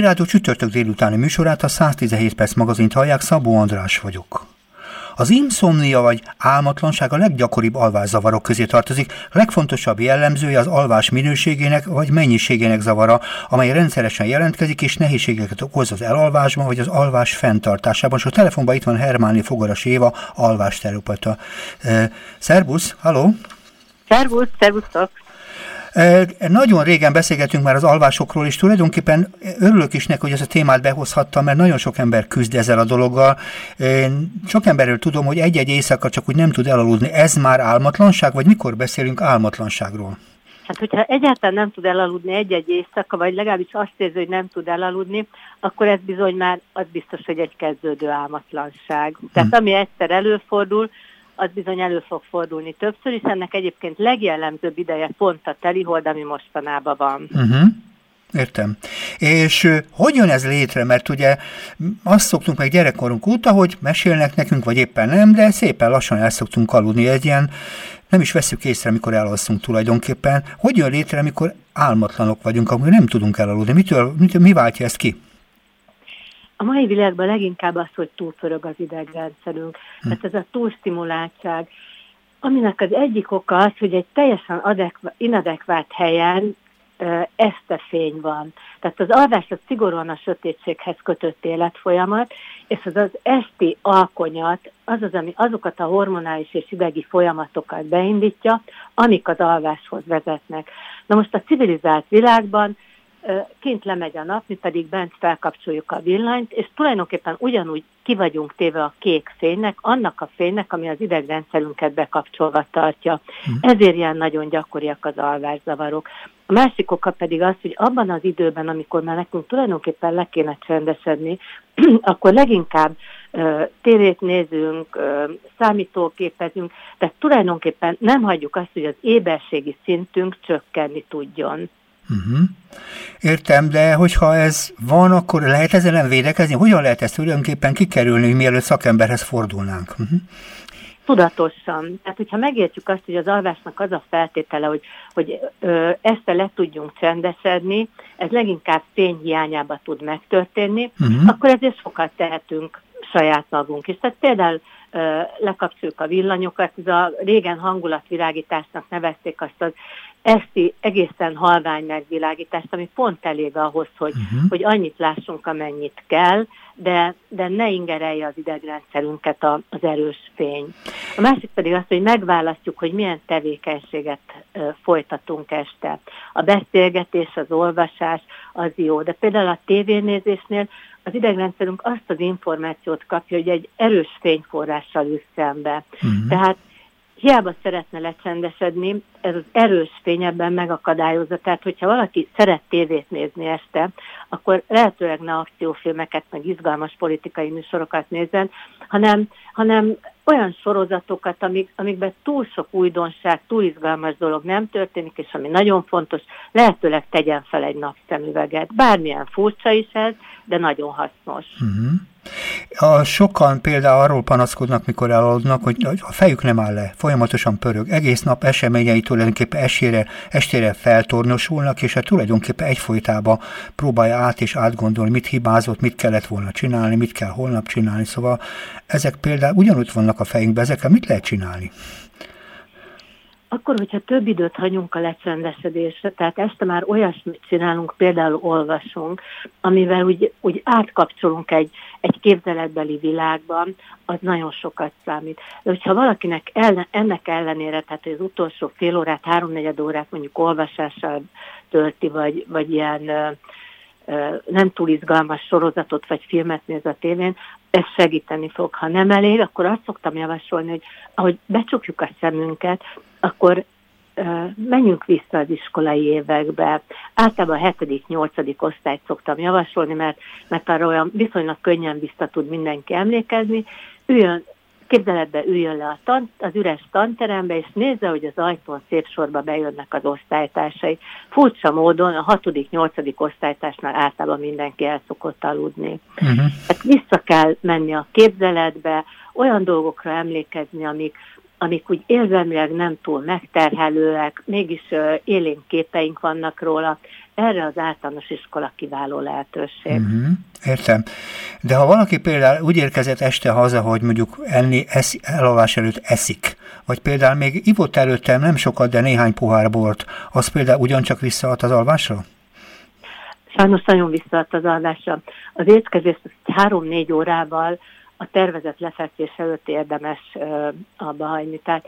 Rádió csütörtök délutáni műsorát a 117 perc magazint hallják, Szabó András vagyok. Az insomnia vagy álmatlanság a leggyakoribb alvászavarok közé tartozik. Legfontosabb jellemzője az alvás minőségének vagy mennyiségének zavara, amely rendszeresen jelentkezik és nehézségeket okoz az elalvásban vagy az alvás fenntartásában. És a telefonban itt van Hermáni Fogaras Éva, alvásterapeuta. Szervusz, halló! Szervusz, szervusztok! Nagyon régen beszélgetünk már az alvásokról, és tulajdonképpen örülök is neki, hogy ezt a témát behozhattam, mert nagyon sok ember küzd ezzel a dologgal. Én sok emberről tudom, hogy egy-egy éjszaka csak úgy nem tud elaludni. Ez már álmatlanság, vagy mikor beszélünk álmatlanságról? Hát, hogyha egyáltalán nem tud elaludni egy-egy éjszaka, vagy legalábbis azt érzi, hogy nem tud elaludni, akkor ez bizony már az biztos, hogy egy kezdődő álmatlanság. Tehát ami egyszer előfordul, az bizony elő fog fordulni többször, és ennek egyébként legjellemzőbb ideje pont a telihold, ami mostanában van. Uh-huh. Értem. És hogy jön ez létre? Mert ugye azt szoktunk meg gyerekkorunk óta, hogy mesélnek nekünk, vagy éppen nem, de szépen lassan el szoktunk aludni egy ilyen, nem is veszük észre, mikor elalszunk tulajdonképpen. Hogy jön létre, amikor álmatlanok vagyunk, amikor nem tudunk elaludni? Mitől, mitől, mi váltja ezt ki? A mai világban leginkább az, hogy túlpörög az idegrendszerünk. Hm. Tehát ez a túlstimuláltság, aminek az egyik oka az, hogy egy teljesen adekva, inadekvát helyen este fény van. Tehát az alvás az szigorúan a sötétséghez kötött életfolyamat, és az az esti alkonyat, az az, ami azokat a hormonális és idegi folyamatokat beindítja, amik az alváshoz vezetnek. Na most a civilizált világban kint lemegy a nap, mi pedig bent felkapcsoljuk a villanyt, és tulajdonképpen ugyanúgy ki vagyunk téve a kék fénynek, annak a fénynek, ami az idegrendszerünket bekapcsolva tartja. Mm. Ezért ilyen nagyon gyakoriak az alvászavarok. A másik oka pedig az, hogy abban az időben, amikor már nekünk tulajdonképpen le kéne csendesedni, akkor leginkább uh, tévét nézünk, uh, számítógépezünk, tehát tulajdonképpen nem hagyjuk azt, hogy az éberségi szintünk csökkenni tudjon. Uh-huh. Értem, de hogyha ez van, akkor lehet ezzel nem védekezni? Hogyan lehet ezt tulajdonképpen kikerülni, mielőtt szakemberhez fordulnánk? Uh-huh. Tudatosan. Tehát, hogyha megértjük azt, hogy az alvásnak az a feltétele, hogy, hogy ö, ezt le tudjunk csendesedni, ez leginkább fényhiányába tud megtörténni, uh-huh. akkor ezért sokat tehetünk saját magunk is. Tehát például lekapcsoljuk a villanyokat, ez a régen hangulatvilágításnak nevezték azt az esti egészen halvány megvilágítást, ami pont elég ahhoz, hogy, uh-huh. hogy annyit lássunk, amennyit kell, de, de ne ingerelje az idegrendszerünket a, az erős fény. A másik pedig az, hogy megválasztjuk, hogy milyen tevékenységet uh, folytatunk este. A beszélgetés, az olvasás az jó, de például a tévénézésnél az idegrendszerünk azt az információt kapja, hogy egy erős fényforrással üsz szembe. Uh-huh. Tehát hiába szeretne lecsendesedni, ez az erős fény ebben megakadályozza. Tehát, hogyha valaki szeret tévét nézni este, akkor lehetőleg ne akciófilmeket, meg izgalmas politikai műsorokat nézzen, hanem, hanem olyan sorozatokat, amik, amikben túl sok újdonság, túl izgalmas dolog nem történik, és ami nagyon fontos, lehetőleg tegyen fel egy napszemüveget. Bármilyen furcsa is ez, de nagyon hasznos. Uh-huh. A sokan például arról panaszkodnak, mikor elaludnak, hogy a fejük nem áll le, folyamatosan pörög. Egész nap eseményei tulajdonképpen esére, estére feltornosulnak, és hát tulajdonképpen egyfolytában próbálja át és átgondolni, mit hibázott, mit kellett volna csinálni, mit kell holnap csinálni. Szóval ezek például ugyanúgy vannak a fejünkben, ezekkel mit lehet csinálni? akkor, hogyha több időt hagyunk a lecsendesedésre, tehát este már olyasmit csinálunk, például olvasunk, amivel úgy, úgy átkapcsolunk egy, egy képzeletbeli világban, az nagyon sokat számít. De hogyha valakinek ellen, ennek ellenére, tehát az utolsó fél órát, háromnegyed órát mondjuk olvasással tölti, vagy, vagy ilyen nem túl izgalmas sorozatot vagy filmet néz a tévén, ez segíteni fog. Ha nem elég, akkor azt szoktam javasolni, hogy ahogy becsukjuk a szemünket, akkor menjünk vissza az iskolai évekbe. Általában a 7.-8. osztályt szoktam javasolni, mert, mert arra olyan viszonylag könnyen vissza tud mindenki emlékezni. Üljön, képzeletbe üljön le a tan, az üres tanterembe, és nézze, hogy az ajtón szép sorba bejönnek az osztálytársai. Furcsa módon a 6.-8. osztálytársnál általában mindenki el szokott aludni. Uh-huh. Hát vissza kell menni a képzeletbe, olyan dolgokra emlékezni, amik, amik úgy érzelmileg nem túl megterhelőek, mégis élénk képeink vannak róla, erre az általános iskola kiváló lehetőség. Uh-huh, értem. De ha valaki például úgy érkezett este haza, hogy mondjuk enni, eszi, elalvás előtt eszik, vagy például még ivott előttem nem sokat, de néhány pohár bort, az például ugyancsak visszaad az alvásra? Sajnos nagyon visszaad az alvásra. Az étkezést három-négy órával a tervezett lefekvés előtt érdemes abba hagyni. Tehát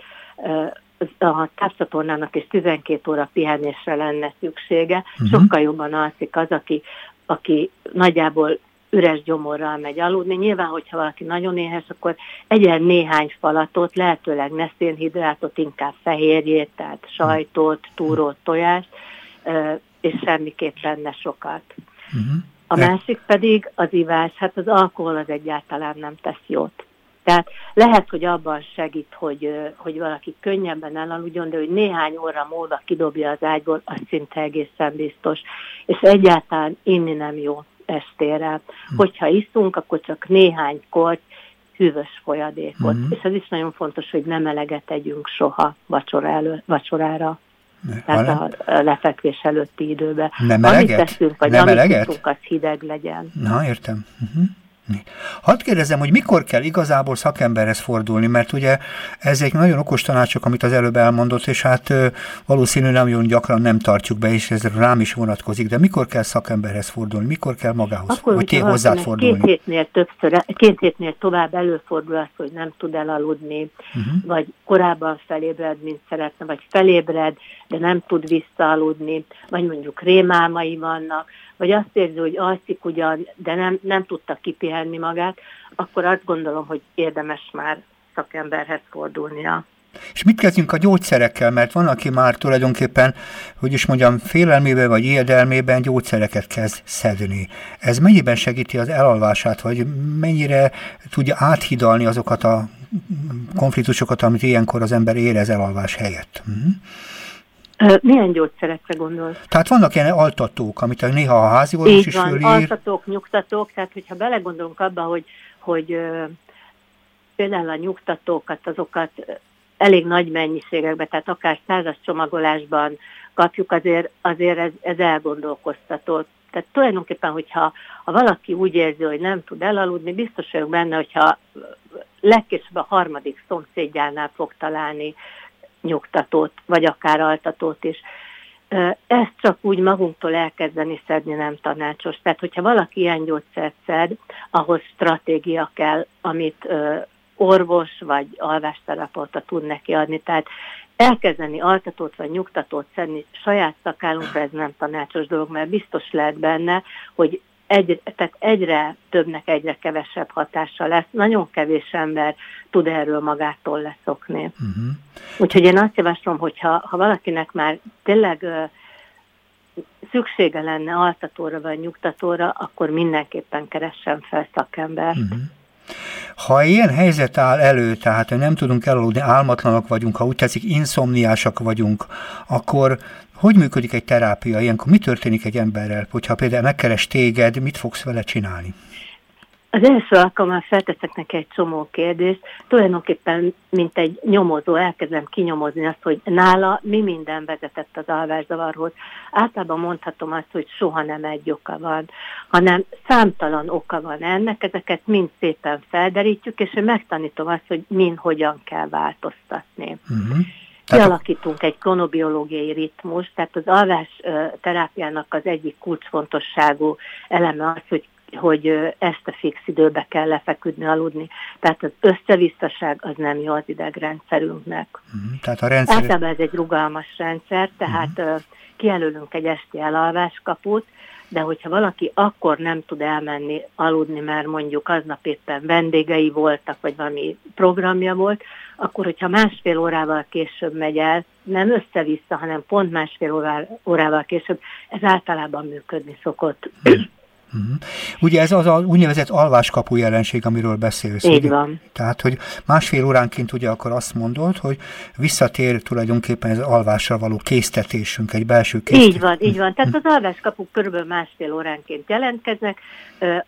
a tápszatornának is 12 óra pihenésre lenne szüksége. Uh-huh. Sokkal jobban alszik az, aki, aki nagyjából üres gyomorral megy aludni. Nyilván, hogyha valaki nagyon éhes, akkor egyen néhány falatot, lehetőleg ne szénhidrátot, inkább fehérjét, tehát sajtot, túrót, tojást, és semmiképpen ne sokat. Uh-huh. A másik pedig az ivás, hát az alkohol az egyáltalán nem tesz jót. Tehát lehet, hogy abban segít, hogy, hogy valaki könnyebben elaludjon, de hogy néhány óra múlva kidobja az ágyból, az szinte egészen biztos. És egyáltalán inni nem jó estére. Hm. Hogyha iszunk, akkor csak néhány korty hűvös folyadékot. Mm. És ez is nagyon fontos, hogy nem eleget tegyünk soha vacsora elő, vacsorára. Ne, tehát a lefekvés előtti időben. Nem eleget? Amit teszünk, vagy nem amit eleget? az hideg legyen. Na, értem. Uh-huh. Hadd kérdezem, hogy mikor kell igazából szakemberhez fordulni, mert ugye ezek nagyon okos tanácsok, amit az előbb elmondott, és hát valószínűleg nagyon gyakran nem tartjuk be, és ez rám is vonatkozik, de mikor kell szakemberhez fordulni, mikor kell magához, Akkor, vagy hozzád fordulni? Két hétnél többször, két hétnél tovább előfordul az, hogy nem tud elaludni, uh-huh. vagy korábban felébred, mint szeretne, vagy felébred, de nem tud visszaaludni, vagy mondjuk rémálmai vannak, vagy azt érzi, hogy alszik ugyan, de nem, nem tudta kipihenni magát, akkor azt gondolom, hogy érdemes már szakemberhez fordulnia. És mit kezdjünk a gyógyszerekkel, mert van, aki már tulajdonképpen, hogy is mondjam, félelmében vagy ijedelmében gyógyszereket kezd szedni. Ez mennyiben segíti az elalvását, vagy mennyire tudja áthidalni azokat a konfliktusokat, amit ilyenkor az ember érez elalvás helyett? Uh-huh. Milyen gyógyszerekre gondol? Tehát vannak ilyen altatók, amit néha a házi orvos is van, fölír. altatók, nyugtatók, tehát hogyha belegondolunk abba, hogy, hogy például a nyugtatókat, azokat elég nagy mennyiségekben, tehát akár százas csomagolásban kapjuk, azért, azért ez, ez elgondolkoztató. Tehát tulajdonképpen, hogyha ha valaki úgy érzi, hogy nem tud elaludni, biztos vagyok benne, hogyha legkésőbb a harmadik szomszédjánál fog találni nyugtatót, vagy akár altatót is. Ezt csak úgy magunktól elkezdeni szedni nem tanácsos. Tehát, hogyha valaki ilyen gyógyszert szed, ahhoz stratégia kell, amit orvos vagy alvásterapeuta tud neki adni. Tehát elkezdeni altatót vagy nyugtatót szedni saját szakálunkra, ez nem tanácsos dolog, mert biztos lehet benne, hogy egy, tehát egyre többnek egyre kevesebb hatása lesz. Nagyon kevés ember tud erről magától leszokni. Uh-huh. Úgyhogy én azt javaslom, hogy ha, ha valakinek már tényleg szüksége lenne altatóra vagy nyugtatóra, akkor mindenképpen keressen fel szakembert. Uh-huh. Ha ilyen helyzet áll elő, tehát hogy nem tudunk elaludni, álmatlanok vagyunk, ha úgy tetszik, inszomniásak vagyunk, akkor hogy működik egy terápia? Ilyenkor mi történik egy emberrel? Hogyha például megkeres téged, mit fogsz vele csinálni? Az első alkalommal felteszek neki egy csomó kérdést, tulajdonképpen, mint egy nyomozó, elkezdem kinyomozni azt, hogy nála mi minden vezetett az alvászavarhoz. Általában mondhatom azt, hogy soha nem egy oka van, hanem számtalan oka van ennek, ezeket mind szépen felderítjük, és én megtanítom azt, hogy mind hogyan kell változtatni. Uh-huh. Kialakítunk egy kronobiológiai ritmus, tehát az alvás terápiának az egyik kulcsfontosságú eleme az, hogy hogy ezt a fix időbe kell lefeküdni, aludni. Tehát az összevisszaság az nem jó az idegrendszerünknek. Uh-huh. Tehát a rendszer... Általában ez egy rugalmas rendszer, tehát uh-huh. kijelölünk egy esti elalváskaput, de hogyha valaki akkor nem tud elmenni aludni, mert mondjuk aznap éppen vendégei voltak, vagy valami programja volt, akkor hogyha másfél órával később megy el, nem össze-vissza, hanem pont másfél órával később, ez általában működni szokott. Uh-huh. Ugye ez az a úgynevezett alváskapu jelenség, amiről beszélsz. Így ugye? van. Tehát, hogy másfél óránként ugye akkor azt mondod, hogy visszatér tulajdonképpen az alvásra való késztetésünk, egy belső késztetés. Így van, így van. Tehát az alváskapuk körülbelül másfél óránként jelentkeznek.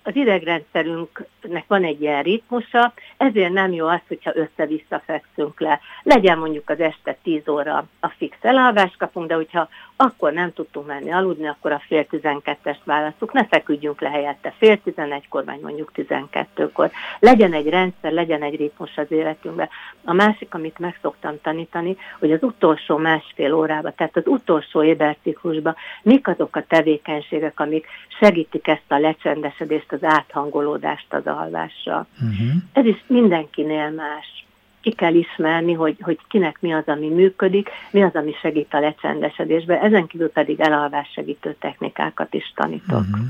Az idegrendszerünknek van egy ilyen ritmusa, ezért nem jó az, hogyha össze-vissza fekszünk le. Legyen mondjuk az este 10 óra a fix elalváskapunk, de hogyha akkor nem tudtunk menni aludni, akkor a fél tizenkettest választjuk, ne feküdjünk le helyette fél tizenegykor, vagy mondjuk tizenkettőkor. Legyen egy rendszer, legyen egy ritmus az életünkben. A másik, amit meg szoktam tanítani, hogy az utolsó másfél órában, tehát az utolsó éberciklusban mik azok a tevékenységek, amik segítik ezt a lecsendesedést, az áthangolódást az alvásra. Uh-huh. Ez is mindenkinél más ki kell ismerni, hogy, hogy kinek mi az, ami működik, mi az, ami segít a lecsendesedésbe, ezen kívül pedig elalvás segítő technikákat is tanítok. Uh-huh.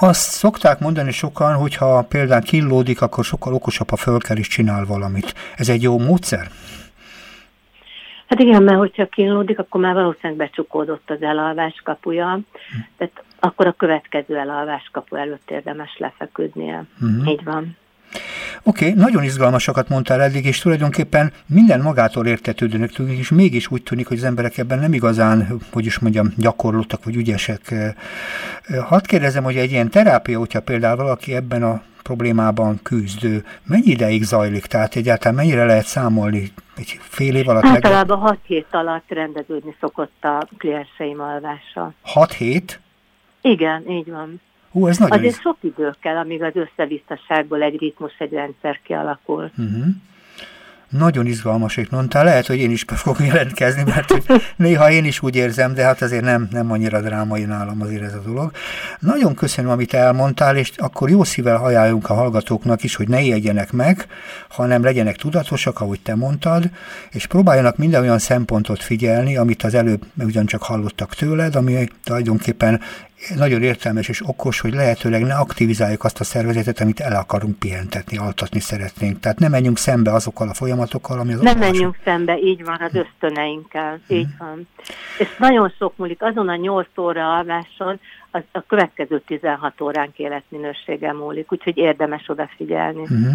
Azt szokták mondani sokan, hogy ha például kínlódik, akkor sokkal okosabb, ha föl kell is csinál valamit. Ez egy jó módszer? Hát igen, mert hogyha kínlódik, akkor már valószínűleg becsukódott az elalvás kapuja, hm. tehát akkor a következő elalvás kapu előtt érdemes lefeküdnie. Uh-huh. Így van. Oké, okay, nagyon izgalmasakat mondtál eddig, és tulajdonképpen minden magától értetődőnek tűnik, és mégis úgy tűnik, hogy az emberek ebben nem igazán, hogy is mondjam, gyakorlottak vagy ügyesek. Hadd kérdezem, hogy egy ilyen terápia, hogyha például valaki ebben a problémában küzdő, mennyi ideig zajlik? Tehát egyáltalán mennyire lehet számolni? Egy fél év alatt? Általában hat hét alatt rendeződni szokott a klienseim alvása. Hat hét? Igen, így van. Hú, ez nagyon Azért sok idő kell, amíg az összevisszaságból egy ritmus, egy rendszer kialakul. Uh-huh. Nagyon izgalmas, hogy mondtál. Lehet, hogy én is be fogok jelentkezni, mert néha én is úgy érzem, de hát azért nem, nem annyira drámai nálam azért ez a dolog. Nagyon köszönöm, amit elmondtál, és akkor jó szívvel ajánlunk a hallgatóknak is, hogy ne ijedjenek meg, hanem legyenek tudatosak, ahogy te mondtad, és próbáljanak minden olyan szempontot figyelni, amit az előbb ugyancsak hallottak tőled, ami tulajdonképpen nagyon értelmes és okos, hogy lehetőleg ne aktivizáljuk azt a szervezetet, amit el akarunk pihentetni, altatni szeretnénk. Tehát ne menjünk szembe azokkal a folyamatokkal, ami az Nem menjünk szembe, így van, az ösztöneinkkel, hmm. így van. És nagyon sok múlik azon a 8 óra alváson, az a következő 16 óránk életminősége múlik, úgyhogy érdemes odafigyelni. Uh-huh.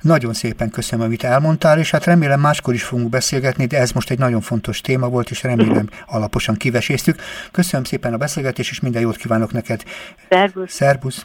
Nagyon szépen köszönöm, amit elmondtál, és hát remélem máskor is fogunk beszélgetni, de ez most egy nagyon fontos téma volt, és remélem alaposan kiveséztük. Köszönöm szépen a beszélgetést, és minden jót kívánok neked. Szervusz! Szervusz!